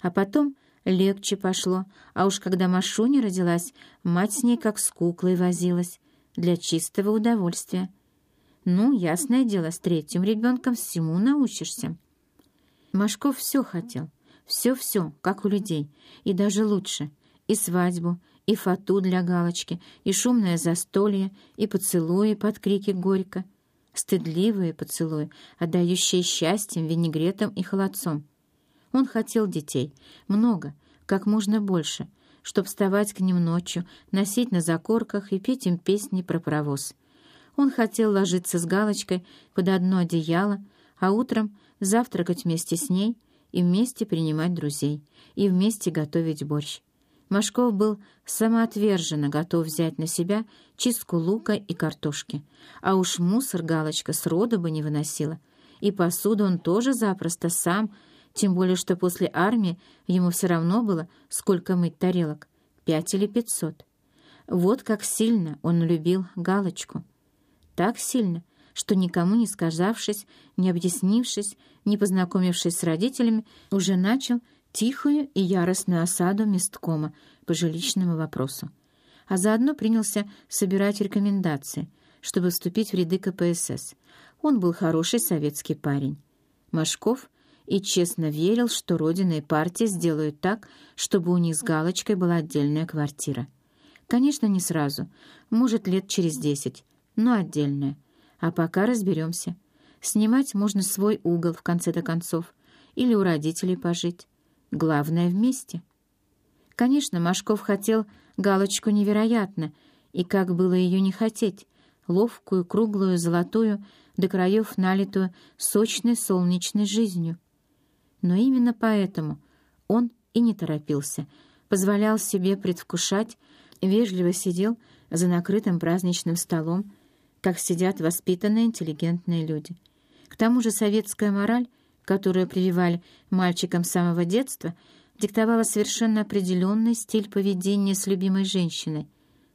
А потом легче пошло, а уж когда Машуня родилась, мать с ней как с куклой возилась, для чистого удовольствия. Ну, ясное дело, с третьим ребенком всему научишься. Машков все хотел, все-все, как у людей, и даже лучше, и свадьбу, и фату для галочки, и шумное застолье, и поцелуи под крики горько, стыдливые поцелуи, отдающие счастьем, винегретом и холодцом. Он хотел детей, много, как можно больше, чтоб вставать к ним ночью, носить на закорках и петь им песни про паровоз. Он хотел ложиться с галочкой под одно одеяло, а утром завтракать вместе с ней и вместе принимать друзей, и вместе готовить борщ. Машков был самоотверженно готов взять на себя чистку лука и картошки, а уж мусор галочка сроду бы не выносила, и посуду он тоже запросто сам, тем более что после армии ему все равно было, сколько мыть тарелок, пять или пятьсот. Вот как сильно он любил галочку. Так сильно, что никому не сказавшись, не объяснившись, не познакомившись с родителями, уже начал тихую и яростную осаду месткома по жилищному вопросу, а заодно принялся собирать рекомендации, чтобы вступить в ряды КПСС. Он был хороший советский парень. Машков и честно верил, что Родина и партия сделают так, чтобы у них с галочкой была отдельная квартира. Конечно, не сразу, может, лет через десять, но отдельная. А пока разберемся. Снимать можно свой угол в конце-то концов или у родителей пожить. Главное — вместе. Конечно, Машков хотел галочку невероятно, и как было ее не хотеть, ловкую, круглую, золотую, до краев налитую сочной солнечной жизнью. Но именно поэтому он и не торопился, позволял себе предвкушать, вежливо сидел за накрытым праздничным столом, как сидят воспитанные интеллигентные люди. К тому же советская мораль которую прививали мальчикам с самого детства, диктовала совершенно определенный стиль поведения с любимой женщиной,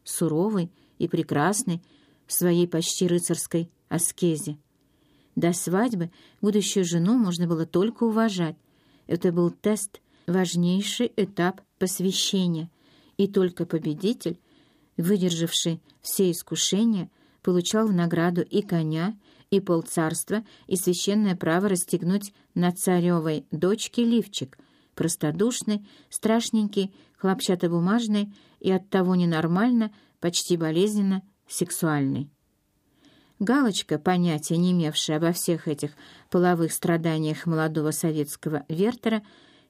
суровый и прекрасный в своей почти рыцарской аскезе. До свадьбы будущую жену можно было только уважать. Это был тест, важнейший этап посвящения, и только победитель, выдержавший все искушения, получал в награду и коня, и полцарства, и священное право расстегнуть на царевой дочке лифчик, простодушный, страшненький, хлопчатобумажный и оттого ненормально, почти болезненно сексуальный. Галочка, понятия не имевшая обо всех этих половых страданиях молодого советского Вертера,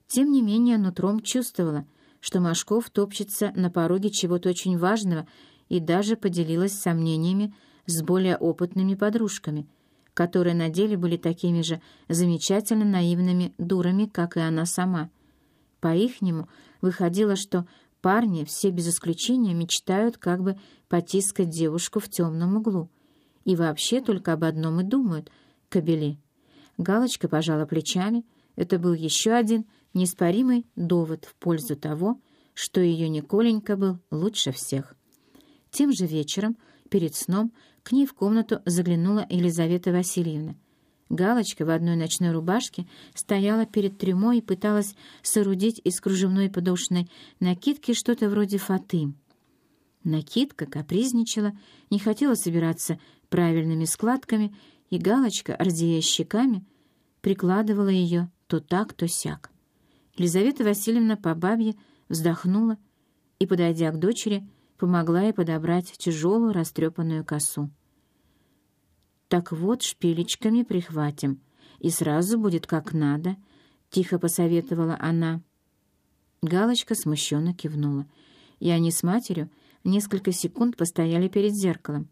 тем не менее нутром чувствовала, что Машков топчется на пороге чего-то очень важного и даже поделилась сомнениями с более опытными подружками, которые на деле были такими же замечательно наивными дурами, как и она сама. По-ихнему выходило, что парни все без исключения мечтают как бы потискать девушку в темном углу. И вообще только об одном и думают — кобели. Галочка пожала плечами. Это был еще один неспоримый довод в пользу того, что ее Николенька был лучше всех. Тем же вечером, перед сном, к ней в комнату заглянула Елизавета Васильевна. Галочка в одной ночной рубашке стояла перед трюмой и пыталась соорудить из кружевной подушной накидки что-то вроде фаты. Накидка капризничала, не хотела собираться правильными складками, и Галочка, рдея щеками, прикладывала ее то так, то сяк. Елизавета Васильевна по бабье вздохнула и, подойдя к дочери, помогла ей подобрать тяжелую растрепанную косу. «Так вот, шпилечками прихватим, и сразу будет как надо», — тихо посоветовала она. Галочка смущенно кивнула, и они с матерью несколько секунд постояли перед зеркалом,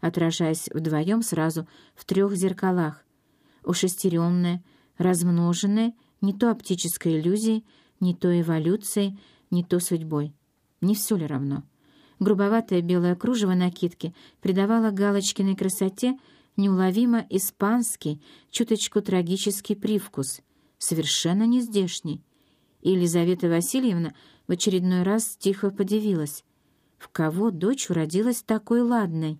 отражаясь вдвоем сразу в трех зеркалах, ушестеренное, размноженное не то оптической иллюзией, не то эволюцией, не то судьбой. Не все ли равно?» Грубоватое белое кружево накидки придавало Галочкиной красоте неуловимо испанский, чуточку трагический привкус, совершенно нездешний. И Елизавета Васильевна в очередной раз тихо подивилась, в кого дочь уродилась такой ладной.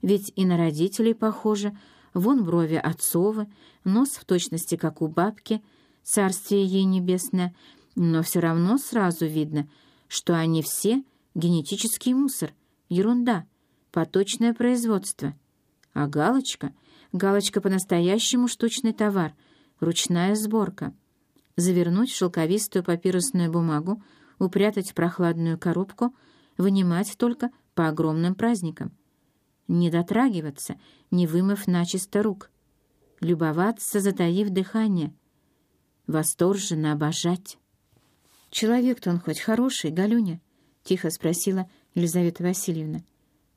Ведь и на родителей похоже, вон брови отцовы, нос в точности, как у бабки, царствие ей небесное, но все равно сразу видно, что они все генетический мусор, ерунда, поточное производство. А галочка? Галочка по-настоящему штучный товар, ручная сборка. Завернуть в шелковистую папирусную бумагу, упрятать в прохладную коробку, вынимать только по огромным праздникам. Не дотрагиваться, не вымыв начисто рук. Любоваться, затаив дыхание. Восторженно обожать. «Человек-то он хоть хороший, Галюня?» — тихо спросила Елизавета Васильевна.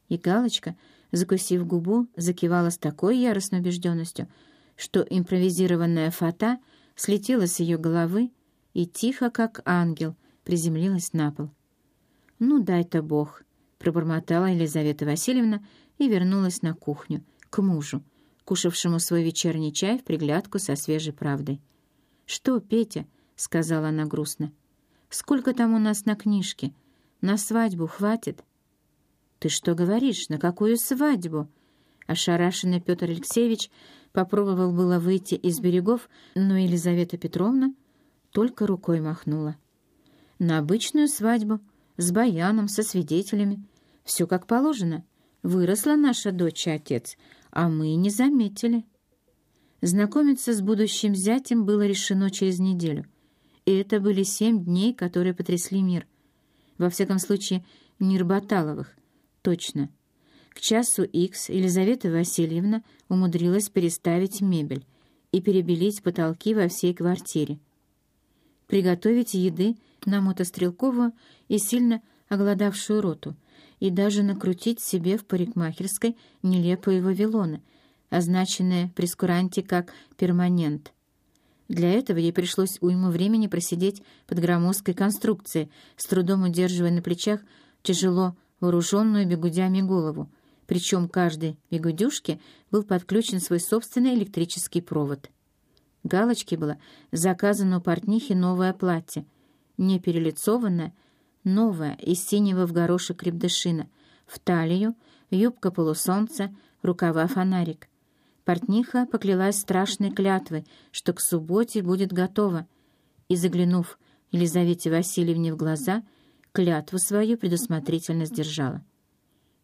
И Галочка, закусив губу, закивала с такой яростной убежденностью, что импровизированная фата слетела с ее головы и тихо, как ангел, приземлилась на пол. «Ну, дай-то Бог!» — пробормотала Елизавета Васильевна и вернулась на кухню, к мужу, кушавшему свой вечерний чай в приглядку со свежей правдой. «Что, Петя?» — сказала она грустно. «Сколько там у нас на книжке? На свадьбу хватит?» «Ты что говоришь? На какую свадьбу?» Ошарашенный Петр Алексеевич попробовал было выйти из берегов, но Елизавета Петровна только рукой махнула. «На обычную свадьбу, с баяном, со свидетелями. Все как положено. Выросла наша дочь и отец, а мы не заметили». Знакомиться с будущим зятем было решено через неделю. И это были семь дней, которые потрясли мир. Во всяком случае, мир Баталовых — Точно. К часу Икс Елизавета Васильевна умудрилась переставить мебель и перебелить потолки во всей квартире. Приготовить еды на мотострелковую и сильно оголодавшую роту и даже накрутить себе в парикмахерской нелепые вавилоны, означенные при скуранте как «перманент». Для этого ей пришлось уйму времени просидеть под громоздкой конструкцией, с трудом удерживая на плечах тяжело вооруженную бегудями голову, причем каждой бегудюшке был подключен свой собственный электрический провод. Галочке было заказано у портнихи новое платье, не перелицованное, новое, из синего в горошек крепдышина, в талию, юбка полусолнца, рукава фонарик. Портниха поклялась страшной клятвой, что к субботе будет готова, и, заглянув Елизавете Васильевне в глаза, — клятву свою предусмотрительно сдержала.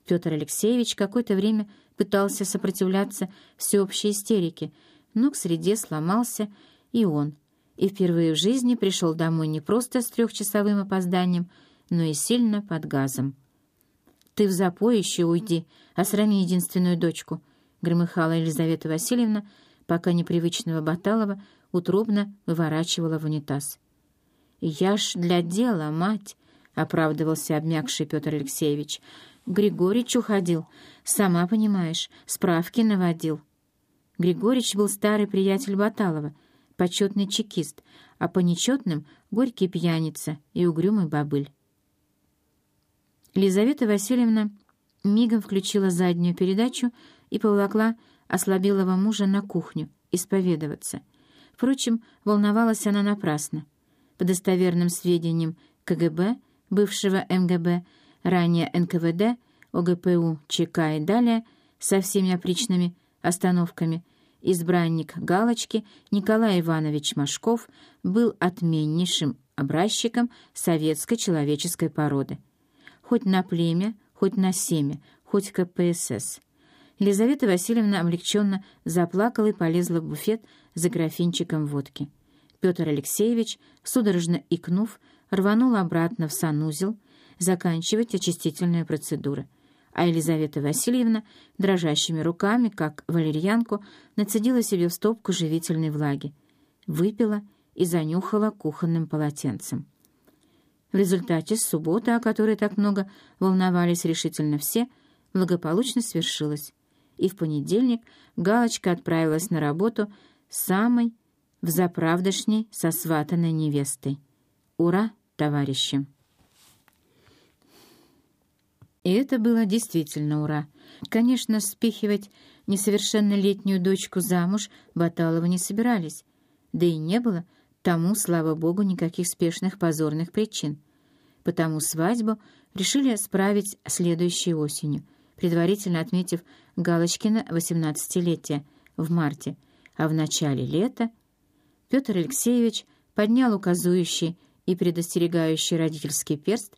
Петр Алексеевич какое-то время пытался сопротивляться всеобщей истерике, но к среде сломался и он, и впервые в жизни пришел домой не просто с трехчасовым опозданием, но и сильно под газом. «Ты в запой еще уйди, осрами единственную дочку», — громыхала Елизавета Васильевна, пока непривычного Баталова утробно выворачивала в унитаз. «Я ж для дела, мать!» — оправдывался обмякший Петр Алексеевич. «Григорич уходил. Сама понимаешь, справки наводил». Григорич был старый приятель Баталова, почетный чекист, а по нечетным — горький пьяница и угрюмый бобыль. Лизавета Васильевна мигом включила заднюю передачу и поволокла ослабелого мужа на кухню исповедоваться. Впрочем, волновалась она напрасно. По достоверным сведениям КГБ — бывшего МГБ, ранее НКВД, ОГПУ, ЧК и далее, со всеми опричными остановками, избранник Галочки Николай Иванович Машков был отменнейшим образчиком советской человеческой породы. Хоть на племя, хоть на семя, хоть КПСС. Елизавета Васильевна облегченно заплакала и полезла в буфет за графинчиком водки. Петр Алексеевич, судорожно икнув, рванул обратно в санузел заканчивать очистительные процедуры, а Елизавета Васильевна дрожащими руками, как валерьянку, нацедила себе в стопку живительной влаги, выпила и занюхала кухонным полотенцем. В результате суббота, о которой так много волновались решительно все, благополучно свершилась, и в понедельник Галочка отправилась на работу самой взаправдошней сосватанной невестой. Ура! товарищи. И это было действительно ура. Конечно, спихивать несовершеннолетнюю дочку замуж Баталова не собирались, да и не было тому, слава богу, никаких спешных позорных причин. Потому свадьбу решили справить следующей осенью, предварительно отметив Галочкина 18-летие в марте, а в начале лета Петр Алексеевич поднял указующий и предостерегающий родительский перст